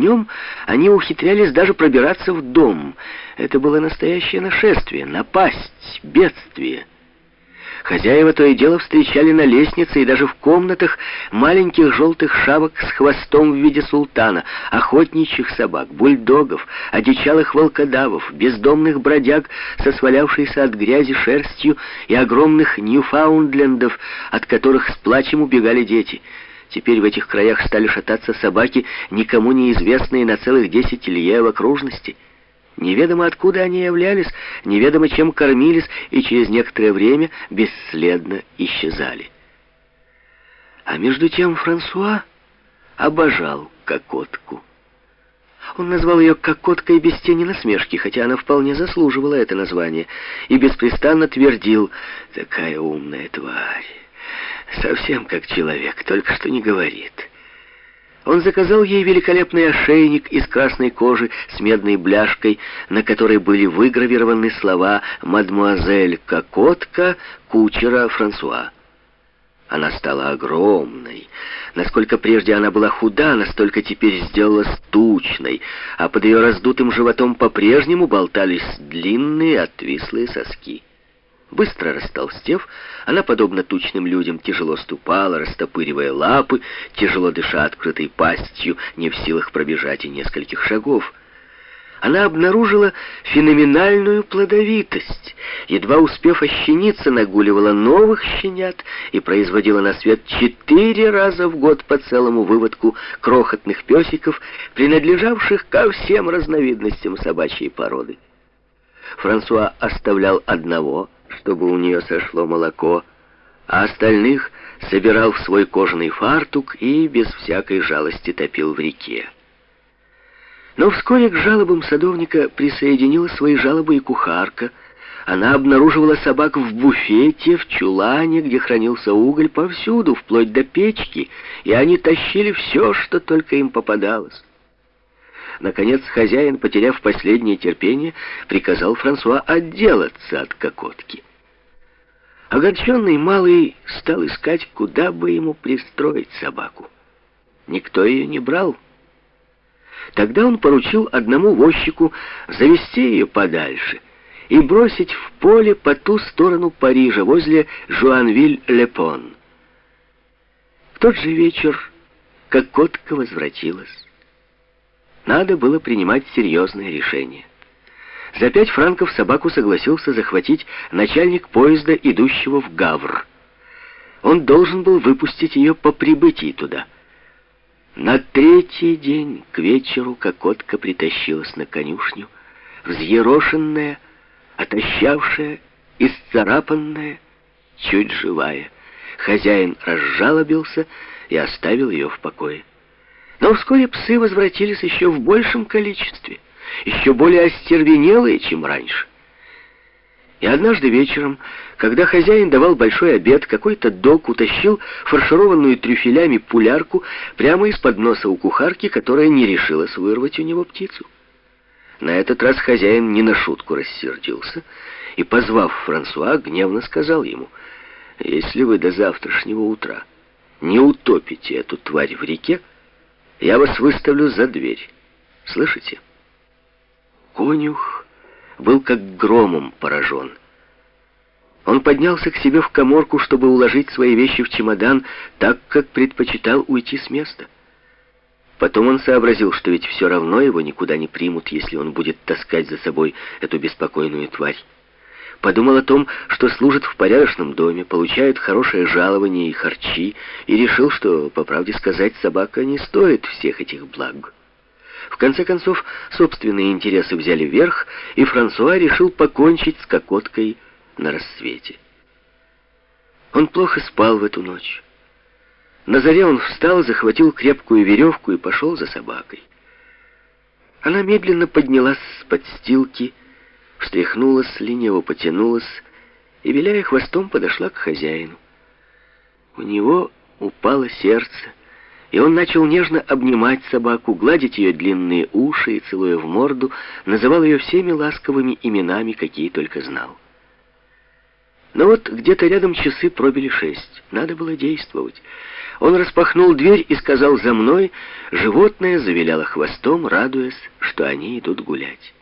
днем они ухитрялись даже пробираться в дом. Это было настоящее нашествие, напасть, бедствие. Хозяева то и дело встречали на лестнице и даже в комнатах маленьких желтых шавок с хвостом в виде султана, охотничьих собак, бульдогов, одичалых волкодавов, бездомных бродяг со свалявшейся от грязи шерстью и огромных ньюфаундлендов, от которых с плачем убегали дети. Теперь в этих краях стали шататься собаки, никому неизвестные на целых десять лье в окружности. Неведомо откуда они являлись, неведомо чем кормились, и через некоторое время бесследно исчезали. А между тем Франсуа обожал кокотку. Он назвал ее «кокоткой без тени насмешки», хотя она вполне заслуживала это название, и беспрестанно твердил «такая умная тварь, совсем как человек, только что не говорит». Он заказал ей великолепный ошейник из красной кожи с медной бляшкой, на которой были выгравированы слова «Мадмуазель Кокотка, кучера Франсуа». Она стала огромной. Насколько прежде она была худа, настолько теперь сделалась тучной, а под ее раздутым животом по-прежнему болтались длинные отвислые соски. Быстро растолстев, она, подобно тучным людям, тяжело ступала, растопыривая лапы, тяжело дыша открытой пастью, не в силах пробежать и нескольких шагов. Она обнаружила феноменальную плодовитость. Едва успев ощениться, нагуливала новых щенят и производила на свет четыре раза в год по целому выводку крохотных песиков, принадлежавших ко всем разновидностям собачьей породы. Франсуа оставлял одного — чтобы у нее сошло молоко, а остальных собирал в свой кожаный фартук и без всякой жалости топил в реке. Но вскоре к жалобам садовника присоединила свои жалобы и кухарка. Она обнаруживала собак в буфете, в чулане, где хранился уголь, повсюду, вплоть до печки, и они тащили все, что только им попадалось. Наконец, хозяин, потеряв последнее терпение, приказал Франсуа отделаться от кокотки. Огорченный малый стал искать, куда бы ему пристроить собаку. Никто ее не брал. Тогда он поручил одному возчику завести ее подальше и бросить в поле по ту сторону Парижа, возле Жуанвиль-Лепон. В тот же вечер Кокотка возвратилась надо было принимать серьезное решение. За пять франков собаку согласился захватить начальник поезда, идущего в Гавр. Он должен был выпустить ее по прибытии туда. На третий день к вечеру Кокотка притащилась на конюшню, взъерошенная, отощавшая, исцарапанная, чуть живая. Хозяин разжалобился и оставил ее в покое. Но вскоре псы возвратились еще в большем количестве, еще более остервенелые, чем раньше. И однажды вечером, когда хозяин давал большой обед, какой-то док утащил фаршированную трюфелями пулярку прямо из-под носа у кухарки, которая не решилась вырвать у него птицу. На этот раз хозяин не на шутку рассердился и, позвав Франсуа, гневно сказал ему, «Если вы до завтрашнего утра не утопите эту тварь в реке, я вас выставлю за дверь. Слышите? Конюх был как громом поражен. Он поднялся к себе в коморку, чтобы уложить свои вещи в чемодан, так как предпочитал уйти с места. Потом он сообразил, что ведь все равно его никуда не примут, если он будет таскать за собой эту беспокойную тварь подумал о том, что служит в порядочном доме, получает хорошее жалование и харчи, и решил, что, по правде сказать, собака не стоит всех этих благ. В конце концов, собственные интересы взяли верх, и Франсуа решил покончить с кокоткой на рассвете. Он плохо спал в эту ночь. На заре он встал, захватил крепкую веревку и пошел за собакой. Она медленно поднялась с подстилки, встряхнулась, лениво потянулась и, виляя хвостом, подошла к хозяину. У него упало сердце, и он начал нежно обнимать собаку, гладить ее длинные уши и, целуя в морду, называл ее всеми ласковыми именами, какие только знал. Но вот где-то рядом часы пробили шесть. Надо было действовать. Он распахнул дверь и сказал «за мной». Животное завиляло хвостом, радуясь, что они идут гулять.